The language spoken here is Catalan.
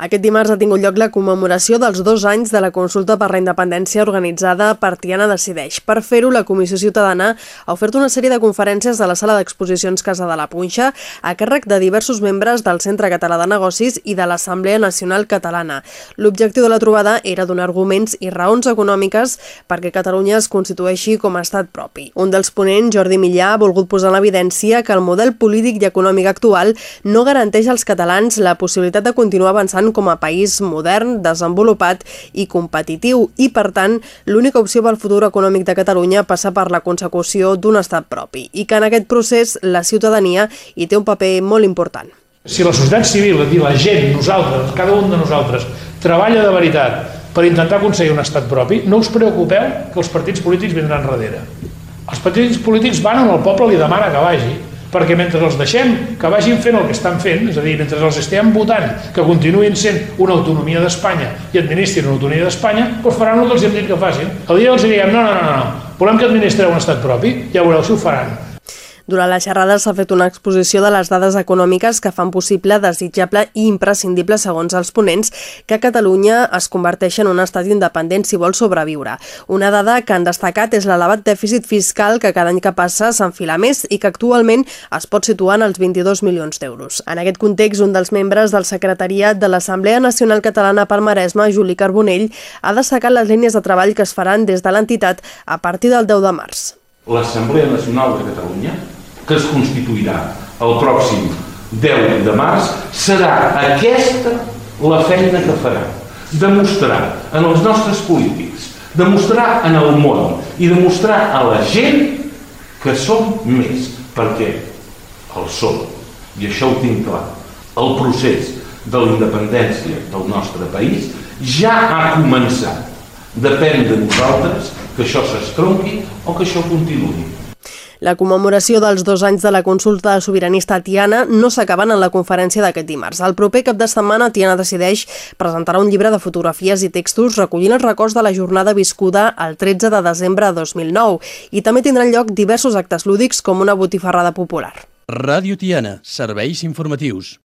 Aquest dimarts ha tingut lloc la commemoració dels dos anys de la consulta per la independència organitzada per Tiana Decideix. Per fer-ho, la Comissió Ciutadana ha ofert una sèrie de conferències a la sala d'exposicions Casa de la Punxa a càrrec de diversos membres del Centre Català de Negocis i de l'Assemblea Nacional Catalana. L'objectiu de la trobada era donar arguments i raons econòmiques perquè Catalunya es constitueixi com a estat propi. Un dels ponents, Jordi Millà, ha volgut posar en evidència que el model polític i econòmic actual no garanteix als catalans la possibilitat de continuar avançant avançant com a país modern, desenvolupat i competitiu i, per tant, l'única opció pel futur econòmic de Catalunya passa per la consecució d'un estat propi i que en aquest procés la ciutadania hi té un paper molt important. Si la societat civil, és dir, la gent, nosaltres, cada un de nosaltres, treballa de veritat per intentar aconseguir un estat propi, no us preocupeu que els partits polítics vindran darrere. Els partits polítics van on el poble li demana que vagi perquè mentre els deixem que vagin fent el que estan fent, és a dir, mentre els estem votant que continuïn sent una autonomia d'Espanya i administrin una autonomia d'Espanya, doncs faran el que els hem dit que facin. El dia els diguem, no, no, no, no, volem que administreu un estat propi, ja veureu si ho faran. Durant la xerrada s'ha fet una exposició de les dades econòmiques que fan possible, desitjable i imprescindible, segons els ponents, que Catalunya es converteixi en un estat independent si vol sobreviure. Una dada que han destacat és l'elevat dèficit fiscal que cada any que passa s'enfila més i que actualment es pot situar en els 22 milions d'euros. En aquest context, un dels membres del secretariat de l'Assemblea Nacional Catalana pel Maresme, Juli Carbonell, ha destacat les línies de treball que es faran des de l'entitat a partir del 10 de març. L'Assemblea Nacional de Catalunya que es constituirà el pròxim 10 de març, serà aquesta la feina que farà. Demostrar en els nostres polítics, demostrar en el món i demostrar a la gent que som més, perquè el som, i això ho tinc clar. El procés de la independència del nostre país ja ha començat. Depèn de nosaltres que això s'estronqui o que això continuï. La commemoració dels dos anys de la consulta sobiranista Tiana no s'acaben en la conferència d'aquest dimarts. El proper cap de setmana Tiana decideix presentarà un llibre de fotografies i textos recollint els records de la jornada viscuda el 13 de desembre de 2009 i també tindran lloc diversos actes lúdics com una botifarrada popular. Ràdio Tiana, serveis informatius.